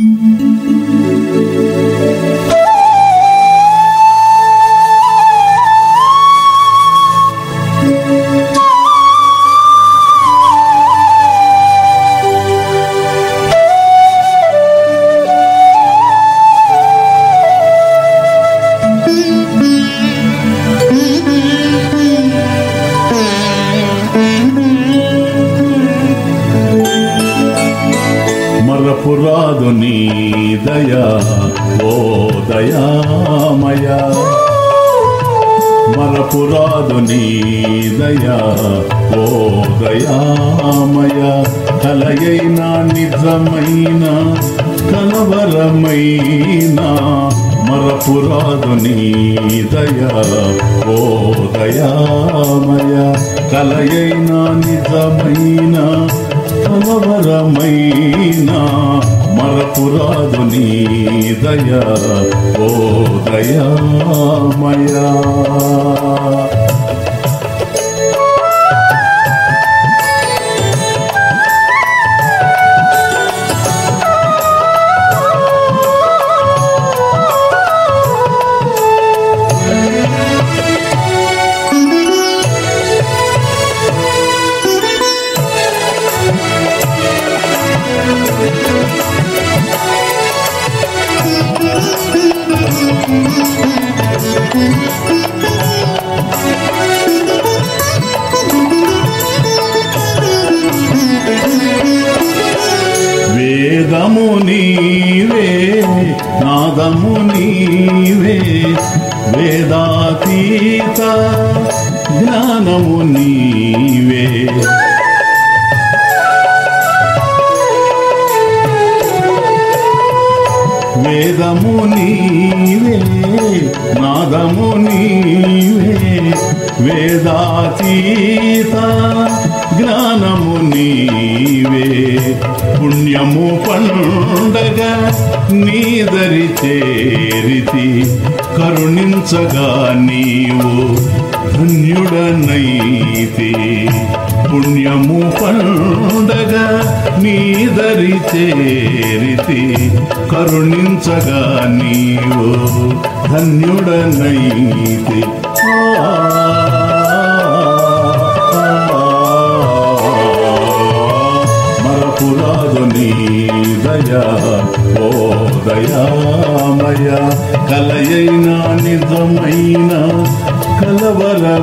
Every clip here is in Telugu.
మరపురాదు మరపురాదు నీ దయా ఓ దయామయ కలయైన నిజమైన కలవరమైన మరపురాదు నీ దయా ఓ దయామయ కలయైన నిజమైన కలవరమైన మరపురాదు నీ దయా ఓ దయామయా వేదము నీవే నాదము నీవే. వేదాతీత జ్ఞానము నీవే. వేదము నీవే నాదము నీవే. వేదాతీత జ్ఞానము నీవే. పుణ్యము పండగ నీదరి చేరితి కరుణించగా నీవు. ధన్యుడనైతే పుణ్యము పండగ నీదరి చేరితే కరుణించగా నీవో ధన్యుడనైతే.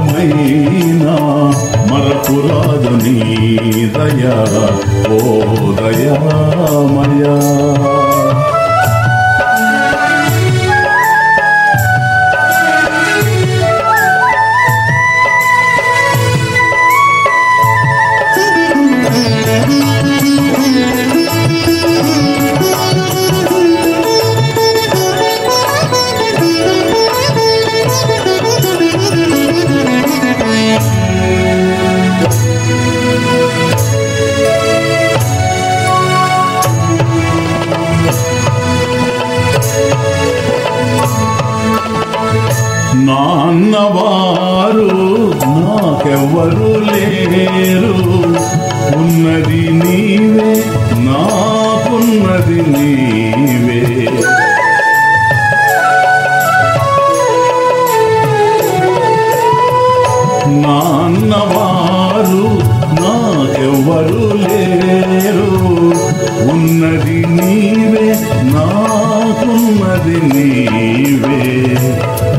కలవరమైన మరపురాదు నీ దయా. ఓ దయామయా வருளேறு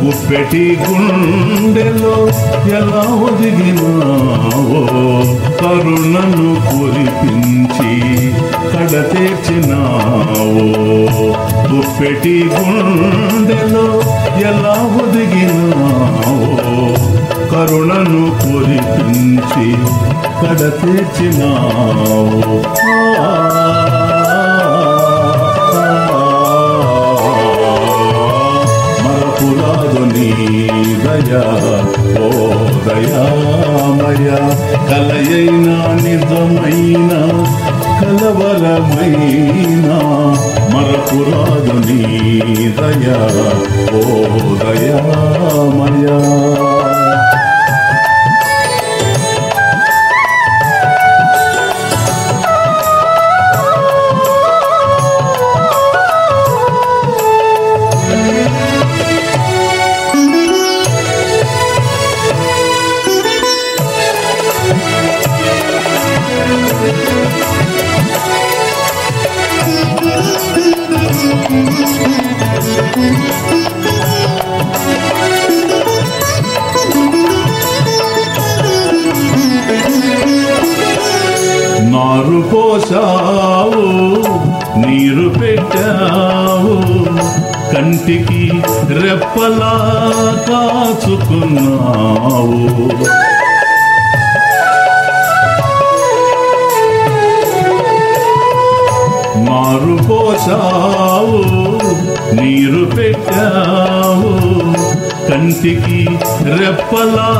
గుప్పెటి గుండెలో ఎలా ఒదిగినావో కరుణను కురిపించి కడతీర్చినావో ఉప్పెటి గుండెలో ఎలా ఒదిగినావో కరుణను కురిపించి కడతీర్చినావు మరపురాదు దయా ఓ దయామయ కలయైన నిజమైన కలవరమైన మరపురాదు నీ దయా ఓ దయామయా. మారు పోసావు నీరు పెట్టావు కంటికి రెప్పలా కాచుకున్నావు. మారు పోసావు నీరు పెట్టావు కంటికి రెప్పలా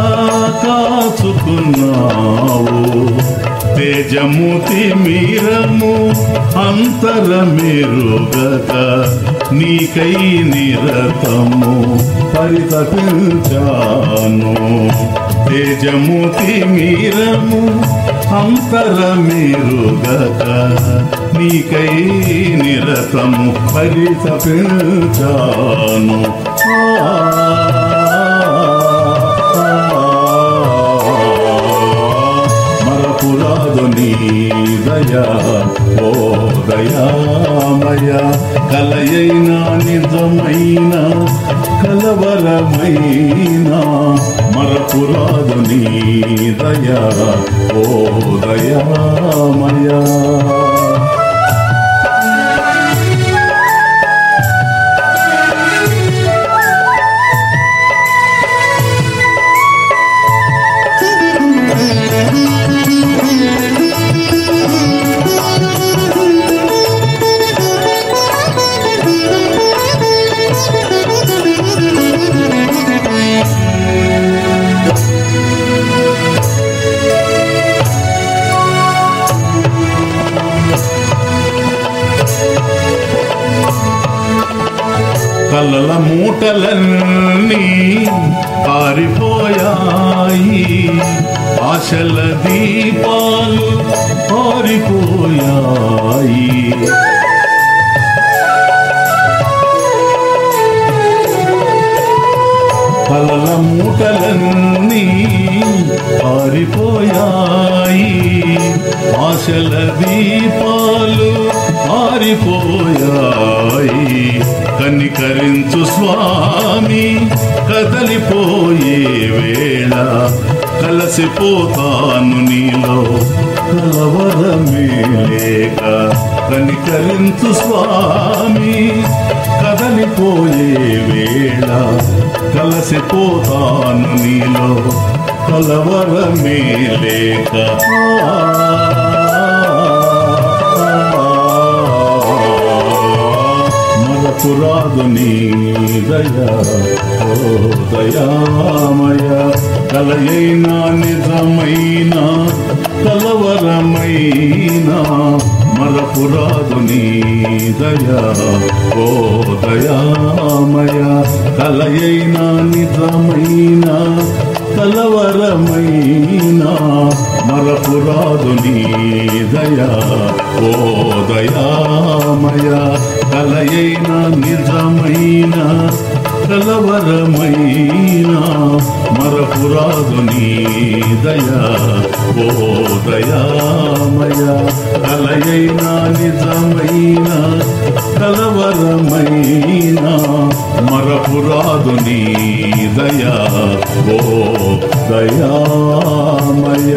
కాచుకున్నావు. తేజము మీరము అంతర మెరుగక నీకై నిరతము పరితపించాను. తేజము మీరము అంతర మెరుగక నీకై నిరతము పరితపించాను. ఆ దయా ఓ దయామయ కలయైన నిజమైన కలవరమైన మరపురాదు నీ దయా ఓ కలల మూటలన్నీ పారిపోయాయి. ఆశల దీపాలు పారిపోయాయి. కలల మూటలన్నీ పారిపోయాయి. ఆశల దీపాలు పారిపోయాయి. కనికరించు స్వామి కదలిపోయే వేళ. కలసిపోతాను నీలో కలవరమే లేక. కనికరించు స్వామి కదలిపోయే వేళ. కలసిపోతాను నీలో కలవరమే లేక. మరపురాదు దయా ఓ దయామయ కలయైన నిజమైన కలవరమైన మరపురాదు దయా ఓ దయామయ కలయైన నిజమైన కలవరమైనా మరపురాదు నీ దయా. ఓ దయామయ కలయైన నిజమైన కలవరమైనా మరపురాదు దయా ఓ దయామయ. కలయైనా నిజమైనా కలవరమైనా మరపురాదు దయా ఓ దయామయ.